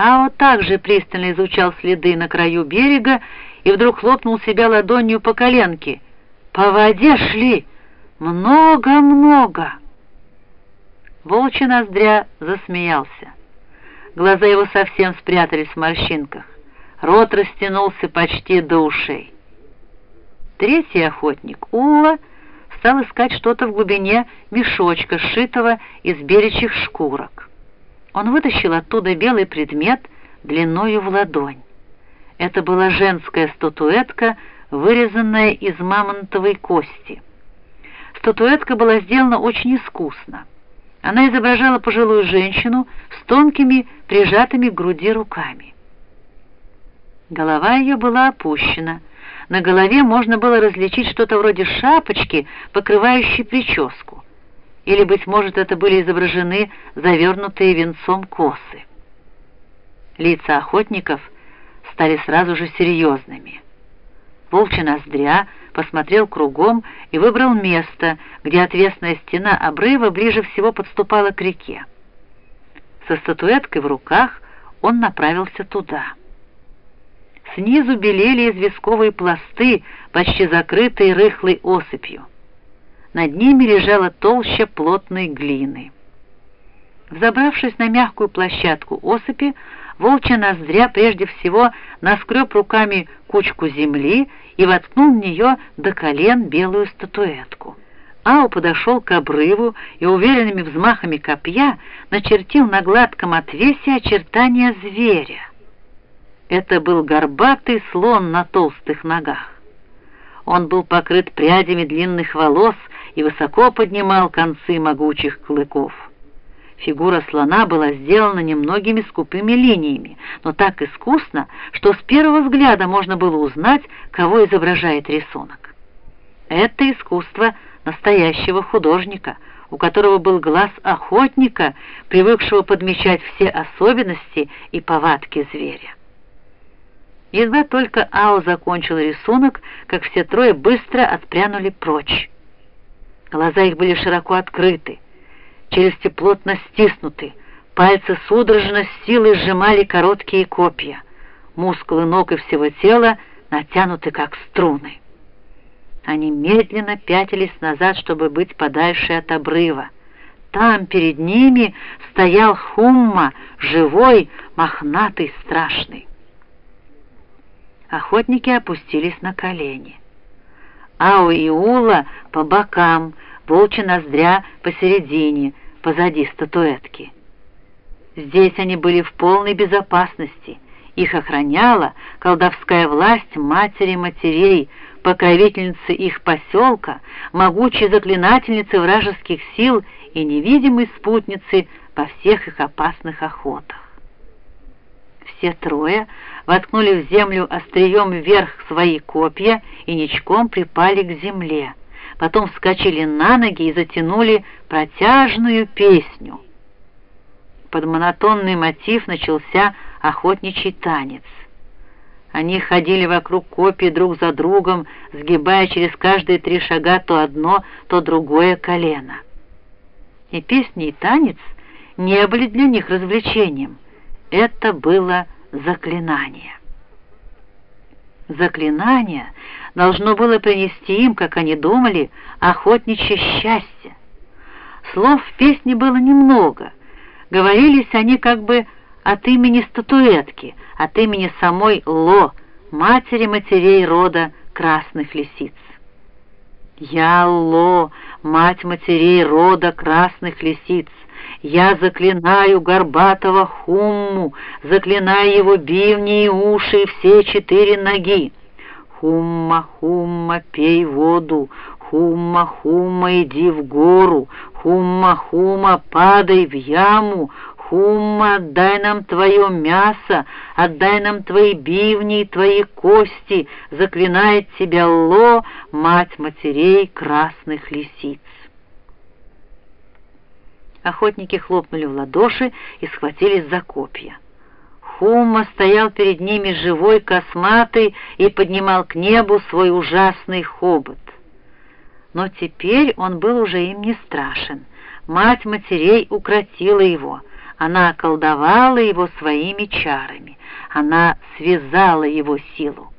Ао также пристально изучал следы на краю берега и вдруг хлопнул себя ладонью по коленке. «По воде шли! Много-много!» Волчий ноздря засмеялся. Глаза его совсем спрятались в морщинках. Рот растянулся почти до ушей. Третий охотник, Ула, стал искать что-то в глубине мешочка, сшитого из беречьих шкурок. Он вытащил оттуда белый предмет длиною в ладонь. Это была женская статуэтка, вырезанная из мамонтовой кости. Статуэтка была сделана очень искусно. Она изображала пожилую женщину с тонкими, прижатыми к груди руками. Голова ее была опущена. На голове можно было различить что-то вроде шапочки, покрывающей прическу. Или, быть может, это были изображены завернутые венцом косы. Лица охотников стали сразу же серьезными. Волчья ноздря посмотрел кругом и выбрал место, где отвесная стена обрыва ближе всего подступала к реке. Со статуэткой в руках он направился туда. Снизу белели известковые пласты, почти закрытые рыхлой осыпью. Над ними лежала толща плотной глины. Взобравшись на мягкую площадку осыпи, волчья ноздря прежде всего наскреб руками кучку земли и воткнул в нее до колен белую статуэтку. Ао подошел к обрыву и уверенными взмахами копья начертил на гладком отвесе очертания зверя. Это был горбатый слон на толстых ногах. Он был покрыт прядями длинных волос и высоко поднимал концы могучих клыков. Фигура слона была сделана немногими скупыми линиями, но так искусно, что с первого взгляда можно было узнать, кого изображает рисунок. Это искусство настоящего художника, у которого был глаз охотника, привыкшего подмечать все особенности и повадки зверя. Едва только Ао закончил рисунок, как все трое быстро отпрянули прочь. Глаза их были широко открыты, челюсти плотно стиснуты, пальцы судорожно с силой сжимали короткие копья, мускулы ног и всего тела натянуты как струны. Они медленно пятились назад, чтобы быть подальше от обрыва. Там перед ними стоял Хумма, живой, мохнатый, страшный. Охотники опустились на колени. Ау и Ула по бокам, волчья ноздря посередине, позади статуэтки. Здесь они были в полной безопасности. Их охраняла колдовская власть матери матерей, покровительницы их поселка, могучей заклинательницы вражеских сил и невидимой спутницы во всех их опасных охотах. Все трое воткнули в землю острием вверх свои копья и ничком припали к земле. Потом вскочили на ноги и затянули протяжную песню. Под монотонный мотив начался охотничий танец. Они ходили вокруг копий друг за другом, сгибая через каждые три шага то одно, то другое колено. И песни, и танец не были для них развлечением. Это было заклинание. Заклинание должно было принести им, как они думали, охотничье счастье. Слов в песне было немного. Говорились они как бы от имени статуэтки, от имени самой Ло, матери матерей рода красных лисиц. «Я Ло, мать матерей рода красных лисиц, я заклинаю горбатого Хумму, заклинаю его бивни и уши и все четыре ноги. Хумма, Хумма, пей воду, Хумма, Хумма, иди в гору, Хумма, Хумма, падай в яму, Хумма, отдай нам твое мясо, отдай нам твои бивни и твои кости, заклинает тебя Ло, мать матерей красных лисиц. Охотники хлопнули в ладоши и схватились за копья. Хумма стоял перед ними живой, косматый, и поднимал к небу свой ужасный хобот. Но теперь он был уже им не страшен. Мать матерей укротила его. Она околдовала его своими чарами, она связала его силу.